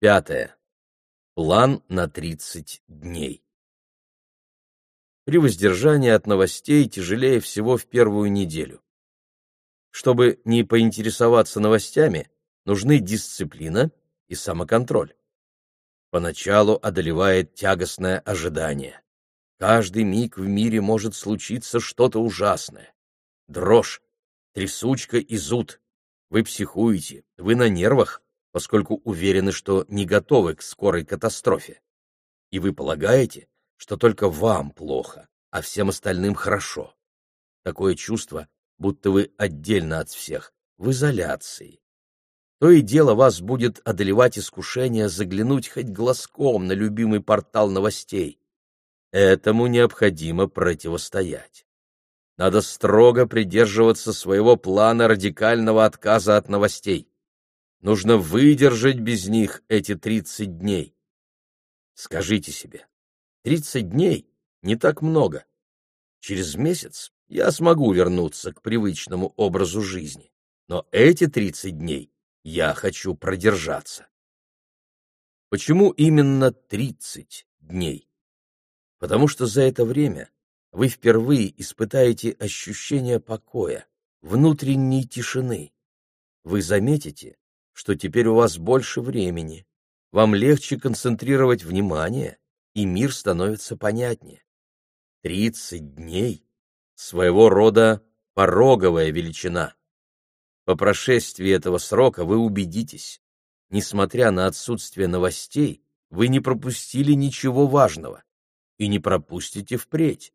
Пятое. План на 30 дней. При воздержании от новостей тяжелее всего в первую неделю. Чтобы не поинтересоваться новостями, нужны дисциплина и самоконтроль. Поначалу одолевает тягостное ожидание. Каждый миг в мире может случиться что-то ужасное. Дрожь, трясучка и зуд. Вы психуете, вы на нервах, поскольку уверены, что не готовы к скорой катастрофе. И вы полагаете, что только вам плохо, а всем остальным хорошо. Такое чувство, будто вы отдельно от всех, в изоляции. То и дело вас будет одолевать искушение заглянуть хоть глазком на любимый портал новостей. Этому необходимо противостоять. Надо строго придерживаться своего плана радикального отказа от новостей. Нужно выдержать без них эти 30 дней. Скажите себе, 30 дней не так много. Через месяц я смогу вернуться к привычному образу жизни. Но эти 30 дней я хочу продержаться. Почему именно 30 дней? Потому что за это время вы впервые испытаете ощущение покоя, внутренней тишины. Вы заметите, что теперь у вас больше времени, вам легче концентрировать внимание, и мир становится понятнее. Тридцать дней — своего рода пороговая величина. По прошествии этого срока вы убедитесь, несмотря на отсутствие новостей, вы не пропустили ничего важного и не пропустите впредь.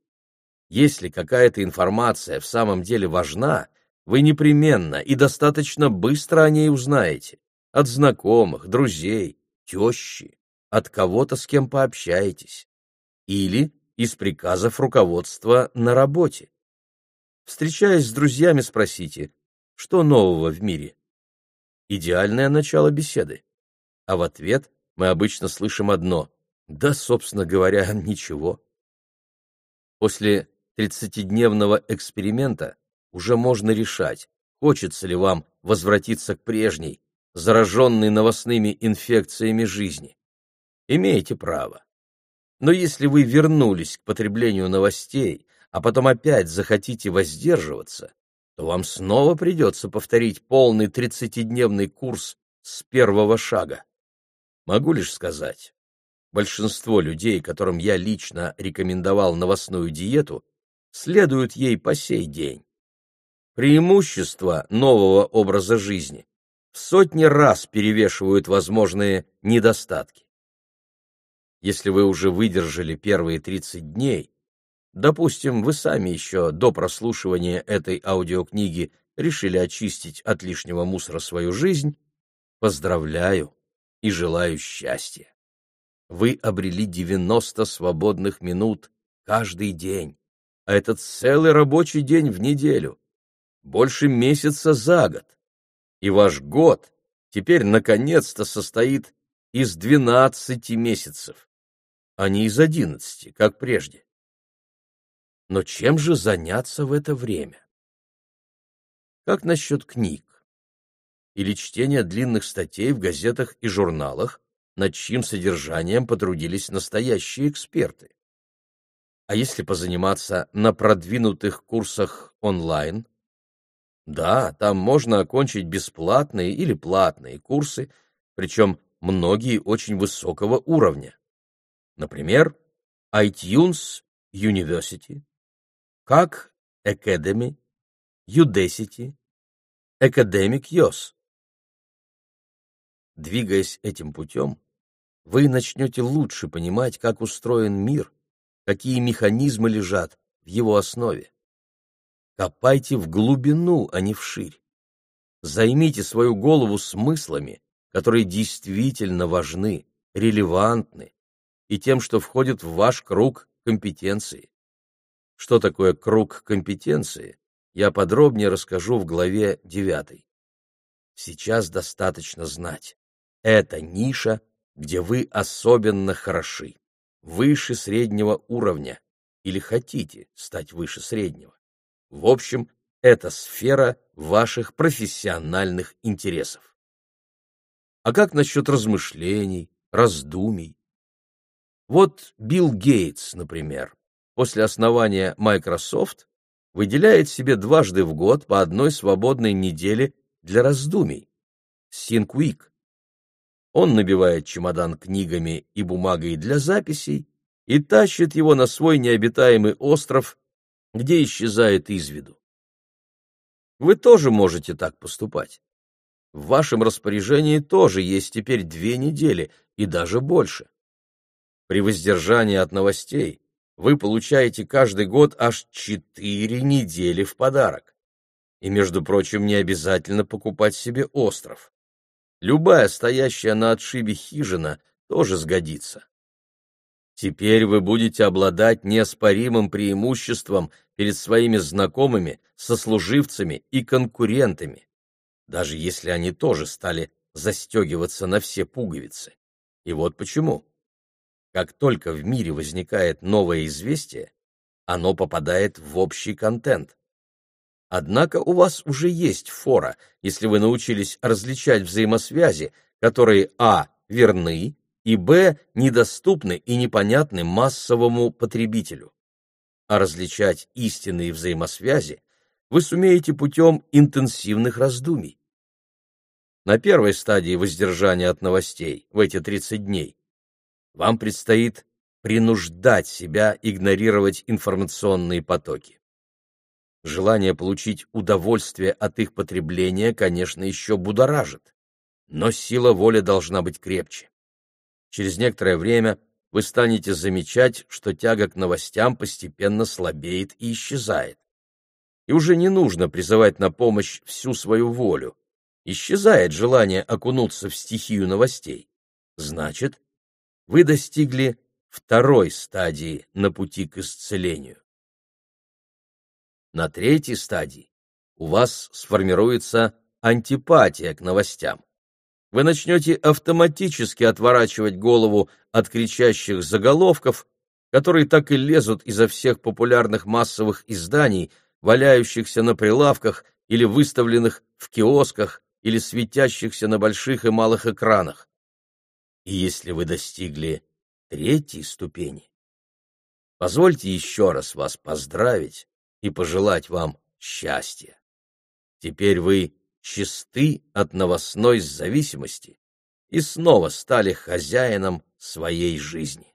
Если какая-то информация в самом деле важна, вы непременно и достаточно быстро о ней узнаете. От знакомых, друзей, тещи, от кого-то, с кем пообщаетесь. Или из приказов руководства на работе. Встречаясь с друзьями, спросите, что нового в мире? Идеальное начало беседы. А в ответ мы обычно слышим одно «да, собственно говоря, ничего». После тридцатидневного эксперимента уже можно решать, хочется ли вам возвратиться к прежней, зараженной новостными инфекциями жизни. Имеете право. Но если вы вернулись к потреблению новостей, а потом опять захотите воздерживаться, то вам снова придется повторить полный тридцатидневный курс с первого шага. Могу лишь сказать, большинство людей, которым я лично рекомендовал новостную диету, следуют ей по сей день. Преимущества нового образа жизни в сотни раз перевешивают возможные недостатки. Если вы уже выдержали первые 30 дней, допустим, вы сами еще до прослушивания этой аудиокниги решили очистить от лишнего мусора свою жизнь, поздравляю и желаю счастья. Вы обрели 90 свободных минут каждый день а это целый рабочий день в неделю, больше месяца за год. И ваш год теперь наконец-то состоит из двенадцати месяцев, а не из одиннадцати, как прежде. Но чем же заняться в это время? Как насчет книг? Или чтения длинных статей в газетах и журналах, над чьим содержанием потрудились настоящие эксперты? А если позаниматься на продвинутых курсах онлайн? Да, там можно окончить бесплатные или платные курсы, причем многие очень высокого уровня. Например, iTunes University, как Academy, Udacity, Academic YOS. Двигаясь этим путем, вы начнете лучше понимать, как устроен мир, какие механизмы лежат в его основе. Копайте в глубину, а не вширь. Займите свою голову смыслами, которые действительно важны, релевантны, и тем, что входит в ваш круг компетенции. Что такое круг компетенции, я подробнее расскажу в главе 9. Сейчас достаточно знать. Это ниша, где вы особенно хороши выше среднего уровня или хотите стать выше среднего. В общем, это сфера ваших профессиональных интересов. А как насчет размышлений, раздумий? Вот Билл Гейтс, например, после основания Microsoft выделяет себе дважды в год по одной свободной неделе для раздумий. Week. Он набивает чемодан книгами и бумагой для записей и тащит его на свой необитаемый остров, где исчезает из виду. Вы тоже можете так поступать. В вашем распоряжении тоже есть теперь две недели и даже больше. При воздержании от новостей вы получаете каждый год аж четыре недели в подарок. И, между прочим, не обязательно покупать себе остров. Любая стоящая на отшибе хижина тоже сгодится. Теперь вы будете обладать неоспоримым преимуществом перед своими знакомыми, сослуживцами и конкурентами, даже если они тоже стали застегиваться на все пуговицы. И вот почему. Как только в мире возникает новое известие, оно попадает в общий контент. Однако у вас уже есть фора, если вы научились различать взаимосвязи, которые а. верны и б. недоступны и непонятны массовому потребителю. А различать истинные взаимосвязи вы сумеете путем интенсивных раздумий. На первой стадии воздержания от новостей в эти 30 дней вам предстоит принуждать себя игнорировать информационные потоки. Желание получить удовольствие от их потребления, конечно, еще будоражит, но сила воли должна быть крепче. Через некоторое время вы станете замечать, что тяга к новостям постепенно слабеет и исчезает. И уже не нужно призывать на помощь всю свою волю. Исчезает желание окунуться в стихию новостей. Значит, вы достигли второй стадии на пути к исцелению. На третьей стадии у вас сформируется антипатия к новостям. Вы начнете автоматически отворачивать голову от кричащих заголовков, которые так и лезут изо всех популярных массовых изданий, валяющихся на прилавках или выставленных в киосках или светящихся на больших и малых экранах. И если вы достигли третьей ступени, позвольте еще раз вас поздравить и пожелать вам счастья. Теперь вы чисты от новостной зависимости и снова стали хозяином своей жизни.